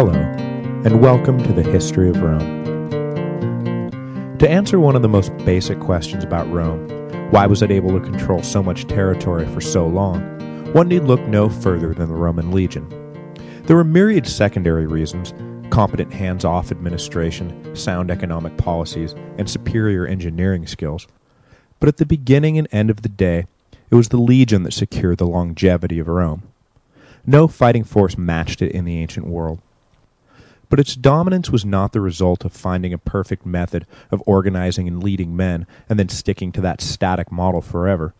Hello, and welcome to the History of Rome. To answer one of the most basic questions about Rome, why was it able to control so much territory for so long, one need look no further than the Roman legion. There were myriad secondary reasons competent hands off administration, sound economic policies, and superior engineering skills. But at the beginning and end of the day, it was the legion that secured the longevity of Rome. No fighting force matched it in the ancient world. But its dominance was not the result of finding a perfect method of organizing and leading men and then sticking to that static model forever.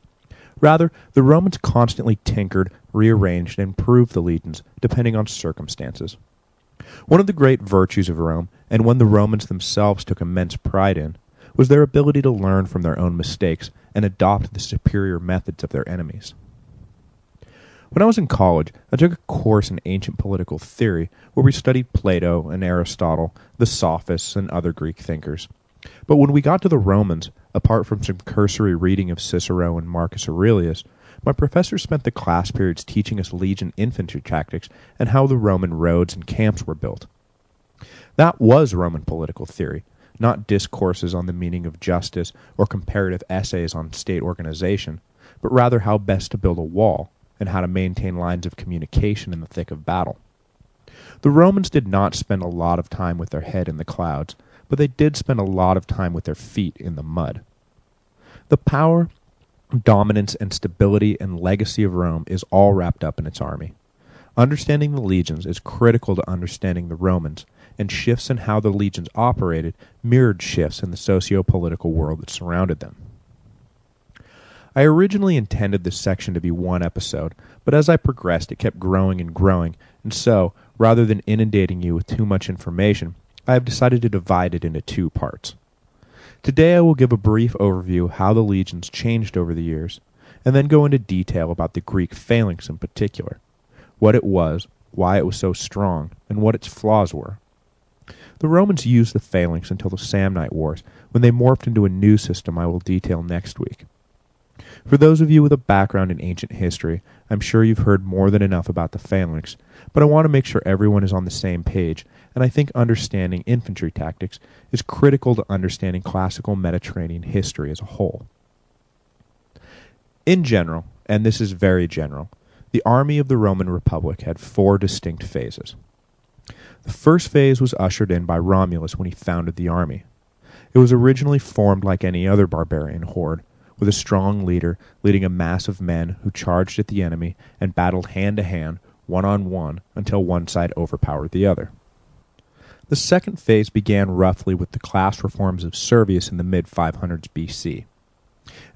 Rather, the Romans constantly tinkered, rearranged, and improved the legions, depending on circumstances. One of the great virtues of Rome, and one the Romans themselves took immense pride in, was their ability to learn from their own mistakes and adopt the superior methods of their enemies. When I was in college, I took a course in ancient political theory where we studied Plato and Aristotle, the Sophists, and other Greek thinkers. But when we got to the Romans, apart from some cursory reading of Cicero and Marcus Aurelius, my professor spent the class periods teaching us legion infantry tactics and how the Roman roads and camps were built. That was Roman political theory, not discourses on the meaning of justice or comparative essays on state organization, but rather how best to build a wall and how to maintain lines of communication in the thick of battle. The Romans did not spend a lot of time with their head in the clouds, but they did spend a lot of time with their feet in the mud. The power, dominance, and stability and legacy of Rome is all wrapped up in its army. Understanding the legions is critical to understanding the Romans, and shifts in how the legions operated mirrored shifts in the socio-political world that surrounded them. I originally intended this section to be one episode, but as I progressed it kept growing and growing, and so, rather than inundating you with too much information, I have decided to divide it into two parts. Today I will give a brief overview how the legions changed over the years, and then go into detail about the Greek phalanx in particular, what it was, why it was so strong, and what its flaws were. The Romans used the phalanx until the Samnite Wars, when they morphed into a new system I will detail next week. For those of you with a background in ancient history, I'm sure you've heard more than enough about the phalanx, but I want to make sure everyone is on the same page, and I think understanding infantry tactics is critical to understanding classical Mediterranean history as a whole. In general, and this is very general, the army of the Roman Republic had four distinct phases. The first phase was ushered in by Romulus when he founded the army. It was originally formed like any other barbarian horde, with a strong leader leading a mass of men who charged at the enemy and battled hand to hand, one on one, until one side overpowered the other. The second phase began roughly with the class reforms of Servius in the mid 500s BC.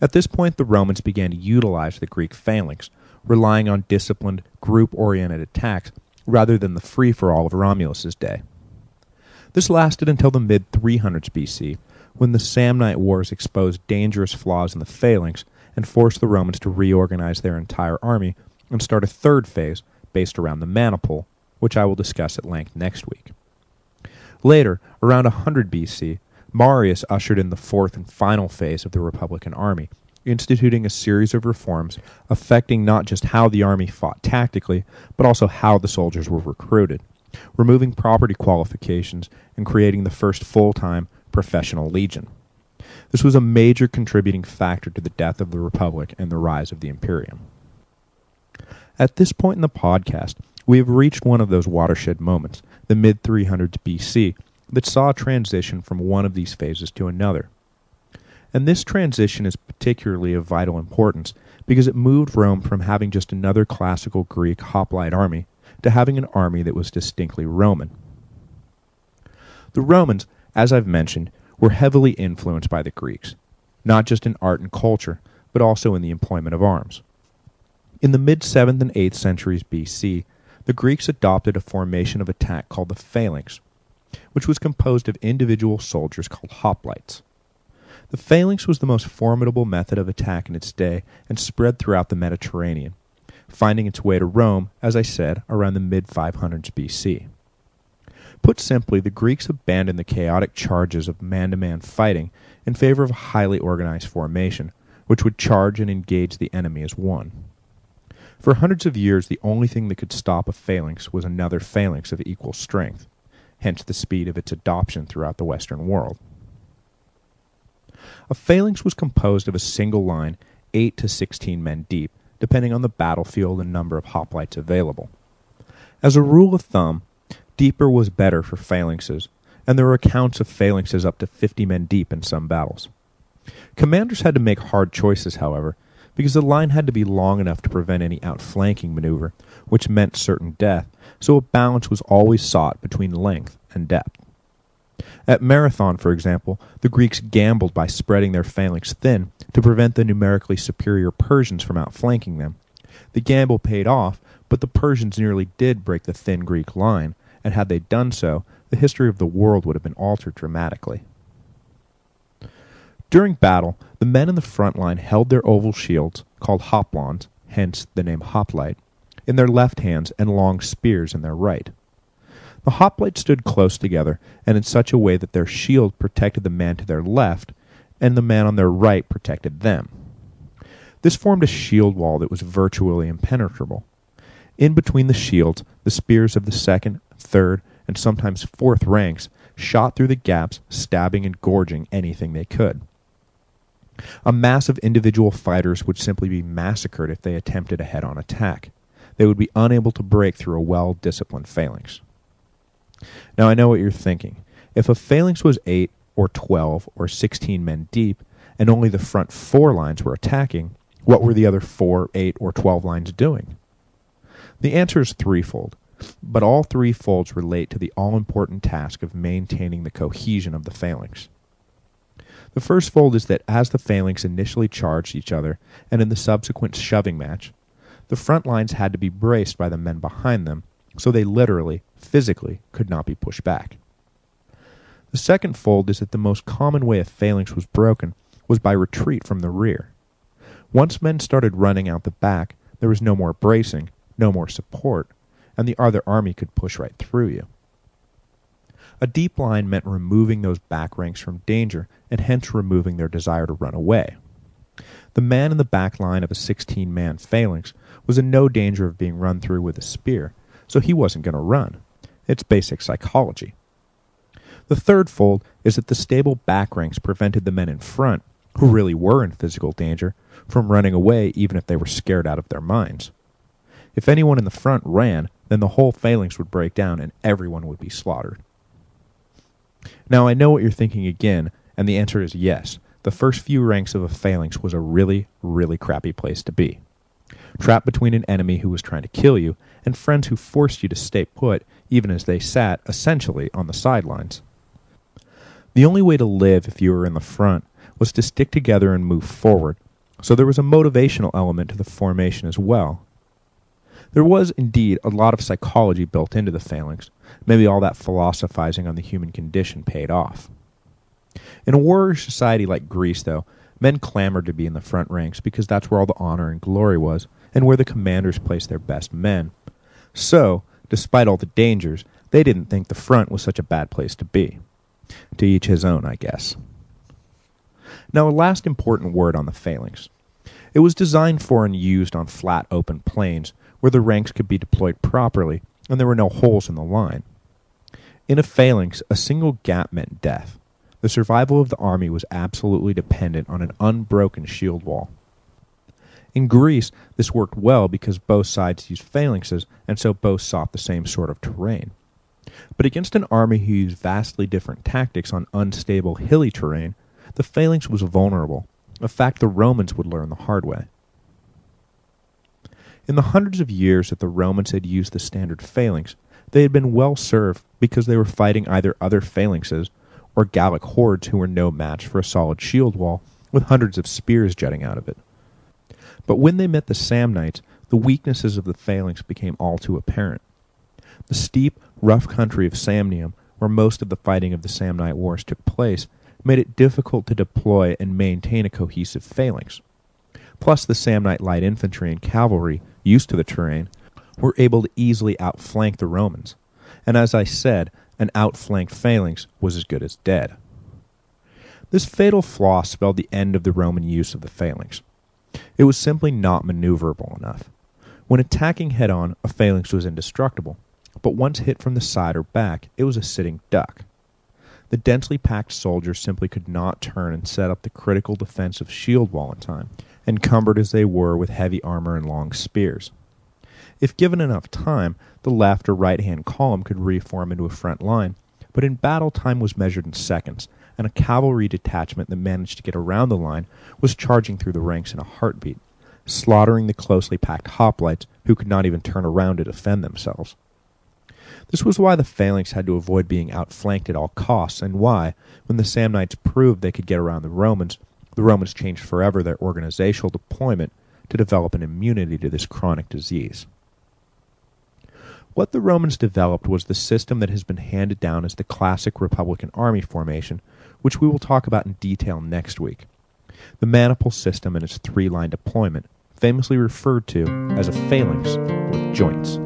At this point, the Romans began to utilize the Greek phalanx, relying on disciplined, group oriented attacks rather than the free for all of Romulus's day. This lasted until the mid 300s BC, when the Samnite Wars exposed dangerous flaws in the phalanx and forced the Romans to reorganize their entire army and start a third phase based around the Maniple, which I will discuss at length next week. Later, around 100 BC, Marius ushered in the fourth and final phase of the Republican army, instituting a series of reforms affecting not just how the army fought tactically, but also how the soldiers were recruited, removing property qualifications and creating the first full-time professional legion. This was a major contributing factor to the death of the Republic and the rise of the Imperium. At this point in the podcast, we have reached one of those watershed moments, the mid 300s BC, that saw a transition from one of these phases to another. And this transition is particularly of vital importance because it moved Rome from having just another classical Greek hoplite army to having an army that was distinctly Roman. The Romans as I've mentioned, were heavily influenced by the Greeks, not just in art and culture, but also in the employment of arms. In the mid 7th and 8th centuries BC, the Greeks adopted a formation of attack called the phalanx, which was composed of individual soldiers called hoplites. The phalanx was the most formidable method of attack in its day and spread throughout the Mediterranean, finding its way to Rome, as I said, around the mid 500s BC. Put simply, the Greeks abandoned the chaotic charges of man-to-man fighting in favor of a highly organized formation, which would charge and engage the enemy as one. For hundreds of years, the only thing that could stop a phalanx was another phalanx of equal strength, hence the speed of its adoption throughout the Western world. A phalanx was composed of a single line, 8 to 16 men deep, depending on the battlefield and number of hoplites available. As a rule of thumb, deeper was better for phalanxes, and there were accounts of phalanxes up to 50 men deep in some battles. Commanders had to make hard choices, however, because the line had to be long enough to prevent any outflanking maneuver, which meant certain death, so a balance was always sought between length and depth. At Marathon, for example, the Greeks gambled by spreading their phalanx thin to prevent the numerically superior Persians from outflanking them. The gamble paid off, but the Persians nearly did break the thin Greek line, and had they done so, the history of the world would have been altered dramatically. During battle, the men in the front line held their oval shields, called hoplons, hence the name hoplite, in their left hands and long spears in their right. The hoplites stood close together, and in such a way that their shield protected the man to their left, and the man on their right protected them. This formed a shield wall that was virtually impenetrable. In between the shields, the spears of the second, third, and sometimes fourth ranks shot through the gaps, stabbing and gorging anything they could. A mass of individual fighters would simply be massacred if they attempted a head-on attack. They would be unable to break through a well-disciplined phalanx. Now I know what you're thinking. If a phalanx was 8 or 12 or 16 men deep, and only the front four lines were attacking, what were the other 4, 8, or 12 lines doing? The answer is threefold, but all three folds relate to the all-important task of maintaining the cohesion of the phalanx. The first fold is that as the phalanx initially charged each other, and in the subsequent shoving match, the front lines had to be braced by the men behind them, so they literally, physically, could not be pushed back. The second fold is that the most common way a phalanx was broken was by retreat from the rear. Once men started running out the back, there was no more bracing, no more support, and the other army could push right through you. A deep line meant removing those back ranks from danger and hence removing their desire to run away. The man in the back line of a 16-man phalanx was in no danger of being run through with a spear, so he wasn't going to run. It's basic psychology. The third fold is that the stable back ranks prevented the men in front, who really were in physical danger, from running away even if they were scared out of their minds. If anyone in the front ran, then the whole phalanx would break down and everyone would be slaughtered. Now I know what you're thinking again, and the answer is yes. The first few ranks of a phalanx was a really, really crappy place to be. Trapped between an enemy who was trying to kill you and friends who forced you to stay put even as they sat, essentially, on the sidelines. The only way to live if you were in the front was to stick together and move forward, so there was a motivational element to the formation as well. There was, indeed, a lot of psychology built into the phalanx. Maybe all that philosophizing on the human condition paid off. In a warrior society like Greece, though, men clamored to be in the front ranks because that's where all the honor and glory was, and where the commanders placed their best men. So, despite all the dangers, they didn't think the front was such a bad place to be. To each his own, I guess. Now, a last important word on the phalanx. It was designed for and used on flat open plains where the ranks could be deployed properly and there were no holes in the line. In a phalanx, a single gap meant death. The survival of the army was absolutely dependent on an unbroken shield wall. In Greece, this worked well because both sides used phalanxes, and so both sought the same sort of terrain. But against an army who used vastly different tactics on unstable, hilly terrain, the phalanx was vulnerable, a fact the Romans would learn the hard way. In the hundreds of years that the Romans had used the standard phalanx, they had been well served because they were fighting either other phalanxes or Gallic hordes who were no match for a solid shield wall with hundreds of spears jutting out of it. But when they met the Samnites, the weaknesses of the phalanx became all too apparent. The steep, rough country of Samnium, where most of the fighting of the Samnite Wars took place, made it difficult to deploy and maintain a cohesive phalanx. Plus, the Samnite light infantry and cavalry used to the terrain, were able to easily outflank the Romans. And as I said, an outflanked phalanx was as good as dead. This fatal flaw spelled the end of the Roman use of the phalanx. It was simply not maneuverable enough. When attacking head on, a phalanx was indestructible, but once hit from the side or back, it was a sitting duck. The densely packed soldiers simply could not turn and set up the critical defensive shield wall in time, encumbered as they were with heavy armor and long spears. If given enough time, the left or right hand column could reform into a front line, but in battle time was measured in seconds, and a cavalry detachment that managed to get around the line was charging through the ranks in a heartbeat, slaughtering the closely packed hoplites who could not even turn around to defend themselves. This was why the phalanx had to avoid being outflanked at all costs, and why, when the Samnites proved they could get around the Romans, the Romans changed forever their organizational deployment to develop an immunity to this chronic disease. What the Romans developed was the system that has been handed down as the classic Republican army formation, which we will talk about in detail next week. The maniple system and its three line deployment, famously referred to as a phalanx with joints.